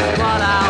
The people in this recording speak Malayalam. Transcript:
what I